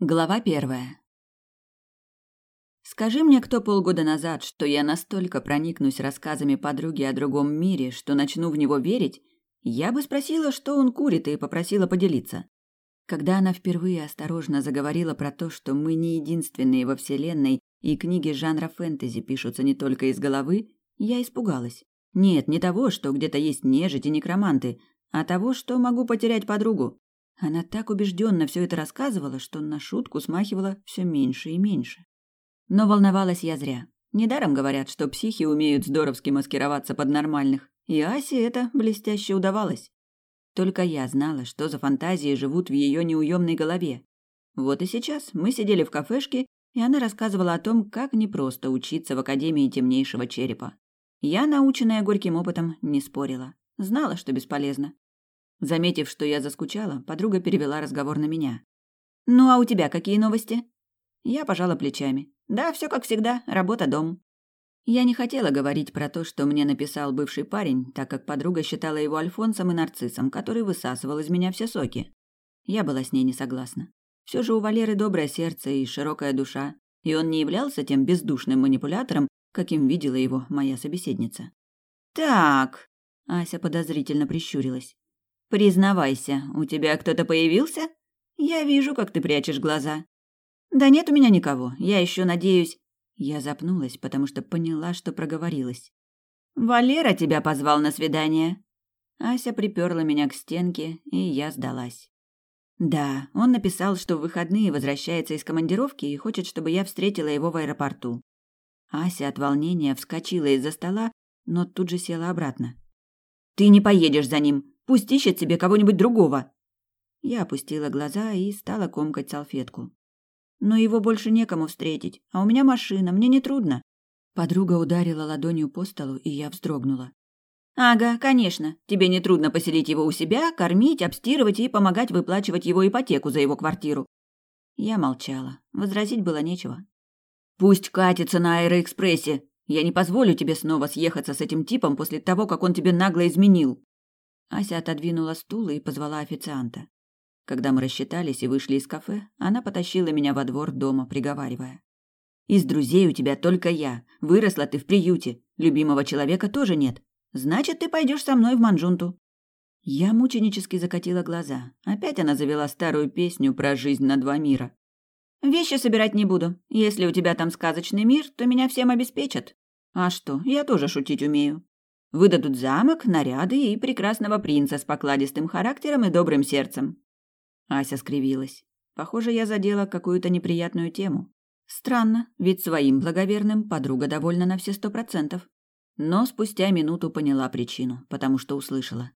Глава первая. Скажи мне кто полгода назад, что я настолько проникнусь рассказами подруги о другом мире, что начну в него верить, я бы спросила, что он курит, и попросила поделиться. Когда она впервые осторожно заговорила про то, что мы не единственные во вселенной, и книги жанра фэнтези пишутся не только из головы, я испугалась. Нет, не того, что где-то есть нежить и некроманты, а того, что могу потерять подругу. Она так убежденно все это рассказывала, что на шутку смахивала все меньше и меньше. Но волновалась я зря. Недаром говорят, что психи умеют здоровски маскироваться под нормальных, и Асе это блестяще удавалось. Только я знала, что за фантазии живут в ее неуемной голове. Вот и сейчас мы сидели в кафешке, и она рассказывала о том, как непросто учиться в Академии Темнейшего Черепа. Я, наученная горьким опытом, не спорила. Знала, что бесполезно. Заметив, что я заскучала, подруга перевела разговор на меня. «Ну а у тебя какие новости?» Я пожала плечами. «Да, все как всегда, работа, дом». Я не хотела говорить про то, что мне написал бывший парень, так как подруга считала его Альфонсом и нарциссом, который высасывал из меня все соки. Я была с ней не согласна. Все же у Валеры доброе сердце и широкая душа, и он не являлся тем бездушным манипулятором, каким видела его моя собеседница. «Так», — Ася подозрительно прищурилась. Признавайся, у тебя кто-то появился? Я вижу, как ты прячешь глаза. Да нет у меня никого. Я еще надеюсь. Я запнулась, потому что поняла, что проговорилась. Валера тебя позвал на свидание. Ася приперла меня к стенке, и я сдалась. Да, он написал, что в выходные возвращается из командировки и хочет, чтобы я встретила его в аэропорту. Ася от волнения вскочила из-за стола, но тут же села обратно. Ты не поедешь за ним. Пусть ищет себе кого-нибудь другого. Я опустила глаза и стала комкать салфетку. Но его больше некому встретить, а у меня машина, мне не трудно. Подруга ударила ладонью по столу, и я вздрогнула. Ага, конечно. Тебе не трудно поселить его у себя, кормить, обстирывать и помогать выплачивать его ипотеку за его квартиру. Я молчала. Возразить было нечего. Пусть катится на аэроэкспрессе. Я не позволю тебе снова съехаться с этим типом после того, как он тебе нагло изменил. Ася отодвинула стул и позвала официанта. Когда мы рассчитались и вышли из кафе, она потащила меня во двор дома, приговаривая. «Из друзей у тебя только я. Выросла ты в приюте. Любимого человека тоже нет. Значит, ты пойдешь со мной в Манжунту». Я мученически закатила глаза. Опять она завела старую песню про жизнь на два мира. «Вещи собирать не буду. Если у тебя там сказочный мир, то меня всем обеспечат. А что, я тоже шутить умею. Выдадут замок, наряды и прекрасного принца с покладистым характером и добрым сердцем. Ася скривилась. Похоже, я задела какую-то неприятную тему. Странно, ведь своим благоверным подруга довольна на все сто процентов. Но спустя минуту поняла причину, потому что услышала.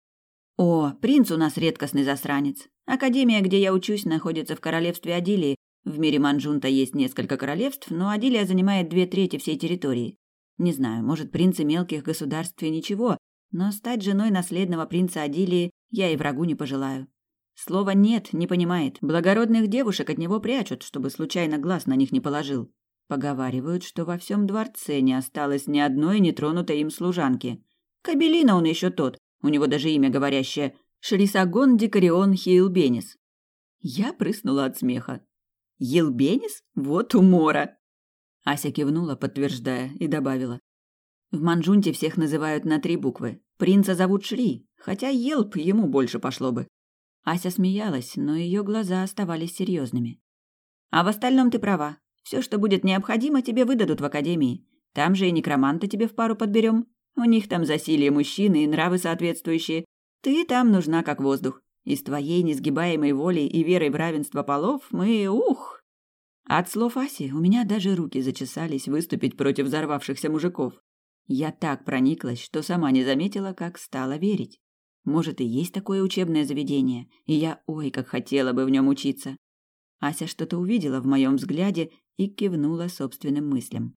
«О, принц у нас редкостный засранец. Академия, где я учусь, находится в королевстве Адилии. В мире Манжунта есть несколько королевств, но Адилия занимает две трети всей территории. Не знаю, может, принцы мелких государств и ничего, но стать женой наследного принца Адилии я и врагу не пожелаю. Слова «нет» не понимает. Благородных девушек от него прячут, чтобы случайно глаз на них не положил. Поговаривают, что во всем дворце не осталось ни одной нетронутой им служанки. Кабелина он еще тот, у него даже имя говорящее Шрисагон Дикарион Хилбенис. Я прыснула от смеха. Елбенис? Вот умора! Ася кивнула, подтверждая, и добавила. В Манжунте всех называют на три буквы. Принца зовут Шри, хотя Елп ему больше пошло бы. Ася смеялась, но ее глаза оставались серьезными. А в остальном ты права. Все, что будет необходимо, тебе выдадут в академии. Там же и некроманта тебе в пару подберем. У них там засилие мужчины и нравы соответствующие. Ты там нужна как воздух. И с твоей несгибаемой волей и верой в равенство полов мы, ух, от слов Аси у меня даже руки зачесались выступить против взорвавшихся мужиков. Я так прониклась, что сама не заметила, как стала верить. Может, и есть такое учебное заведение, и я ой, как хотела бы в нем учиться. Ася что-то увидела в моем взгляде и кивнула собственным мыслям.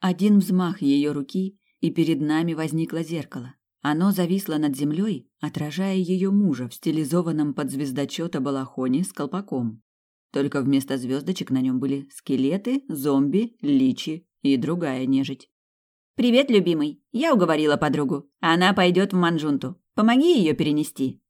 Один взмах ее руки, и перед нами возникло зеркало. Оно зависло над землей, отражая ее мужа в стилизованном под звездочета балахоне с колпаком. Только вместо звездочек на нем были скелеты, зомби, личи и другая нежить. «Привет, любимый. Я уговорила подругу. Она пойдет в Манжунту. Помоги ее перенести».